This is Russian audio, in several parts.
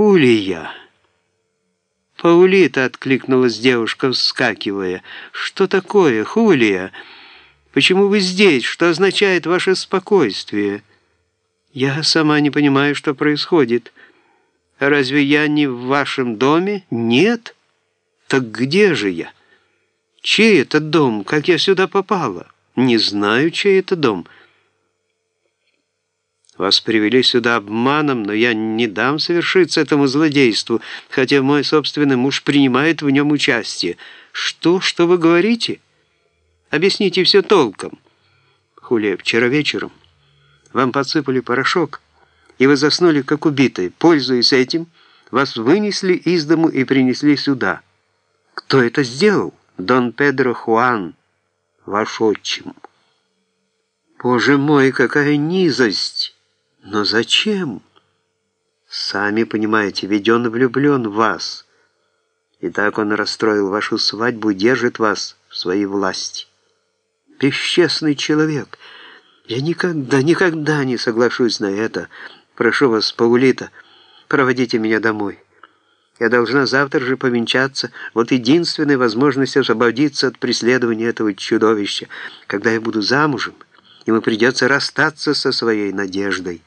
«Хулия!» «Паулита!» — откликнулась девушка, вскакивая. «Что такое, Хулия? Почему вы здесь? Что означает ваше спокойствие?» «Я сама не понимаю, что происходит. Разве я не в вашем доме? Нет? Так где же я? Чей это дом? Как я сюда попала? Не знаю, чей это дом». Вас привели сюда обманом, но я не дам совершиться этому злодейству, хотя мой собственный муж принимает в нем участие. Что, что вы говорите? Объясните все толком. Хулия, вчера вечером вам подсыпали порошок, и вы заснули, как убитые. Пользуясь этим, вас вынесли из дому и принесли сюда. Кто это сделал? Дон Педро Хуан, ваш отчим. Боже мой, какая низость! Но зачем? Сами понимаете, ведь он влюблен в вас. И так он расстроил вашу свадьбу, держит вас в своей власти. Бесчестный человек. Я никогда, никогда не соглашусь на это. Прошу вас, Паулита, проводите меня домой. Я должна завтра же повенчаться. Вот единственная возможность освободиться от преследования этого чудовища, когда я буду замужем, ему придется расстаться со своей надеждой.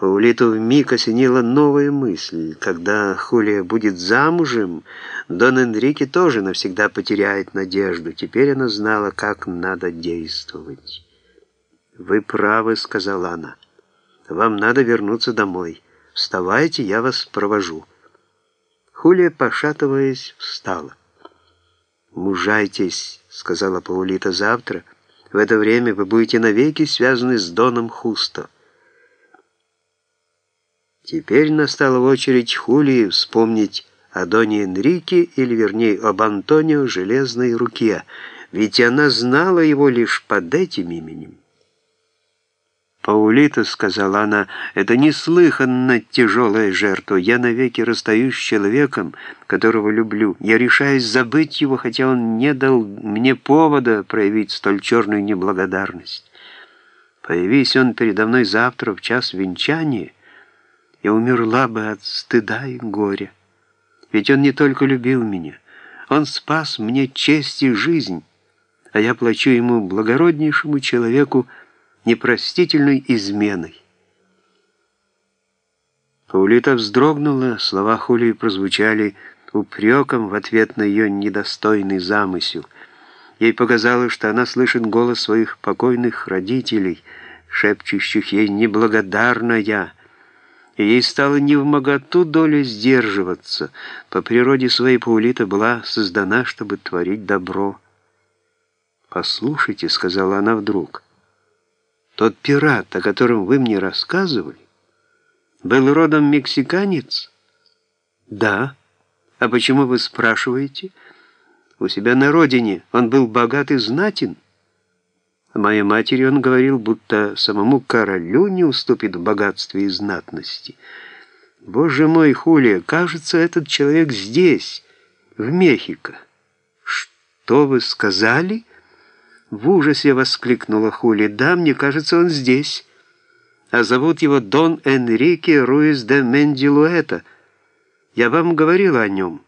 Паулиту вмиг осенила новая мысль. Когда Хулия будет замужем, Дон Энрике тоже навсегда потеряет надежду. Теперь она знала, как надо действовать. «Вы правы», — сказала она. «Вам надо вернуться домой. Вставайте, я вас провожу». Хулия, пошатываясь, встала. «Мужайтесь», — сказала Паулита, — «завтра. В это время вы будете навеки связаны с Доном Хусто». Теперь настала очередь Хулии вспомнить о Доне Энрике, или вернее об Антонио Железной Руке, ведь она знала его лишь под этим именем. «Паулита», — сказала она, — «это неслыханно тяжелая жертва. Я навеки расстаюсь с человеком, которого люблю. Я решаюсь забыть его, хотя он не дал мне повода проявить столь черную неблагодарность. Появись он передо мной завтра в час венчания» я умерла бы от стыда и горя. Ведь он не только любил меня, он спас мне честь и жизнь, а я плачу ему, благороднейшему человеку, непростительной изменой. Паулита вздрогнула, слова Хулии прозвучали упреком в ответ на ее недостойный замысел. Ей показалось, что она слышит голос своих покойных родителей, шепчущих ей «неблагодарная», и ей стало не в моготу доля сдерживаться. По природе своей Паулита была создана, чтобы творить добро. «Послушайте», — сказала она вдруг, — «тот пират, о котором вы мне рассказывали, был родом мексиканец?» «Да. А почему вы спрашиваете?» «У себя на родине он был богат и знатен». Моей матери он говорил, будто самому королю не уступит в богатстве и знатности. Боже мой, Хулия, кажется, этот человек здесь, в Мехико. Что вы сказали? В ужасе воскликнула Хули. Да, мне кажется, он здесь. А зовут его Дон Энрике Руис де Мендилуэта. Я вам говорила о нем.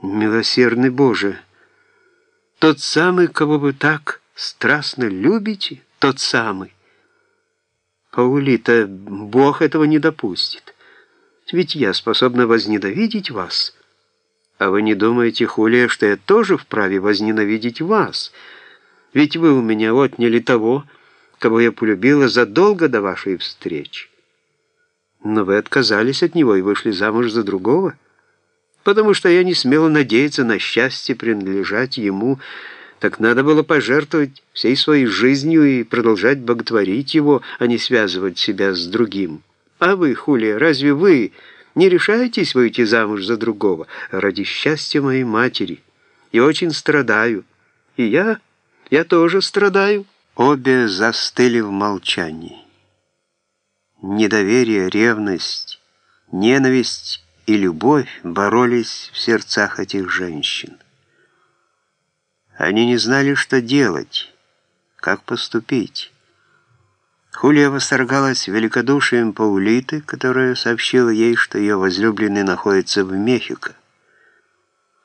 Милосердный Боже, тот самый, кого вы так страстно любите, тот самый. Паулита, Бог этого не допустит. Ведь я способна возненавидеть вас. А вы не думаете, Хулия, что я тоже вправе возненавидеть вас? Ведь вы у меня отняли того, кого я полюбила задолго до вашей встречи. Но вы отказались от него и вышли замуж за другого, потому что я не смела надеяться на счастье принадлежать ему, так надо было пожертвовать всей своей жизнью и продолжать боготворить его, а не связывать себя с другим. А вы, Хулия, разве вы не решаетесь выйти замуж за другого ради счастья моей матери? И очень страдаю. И я, я тоже страдаю. Обе застыли в молчании. Недоверие, ревность, ненависть и любовь боролись в сердцах этих женщин. Они не знали, что делать, как поступить. Хулия восторгалась великодушием Паулиты, которая сообщила ей, что ее возлюбленный находится в Мехико.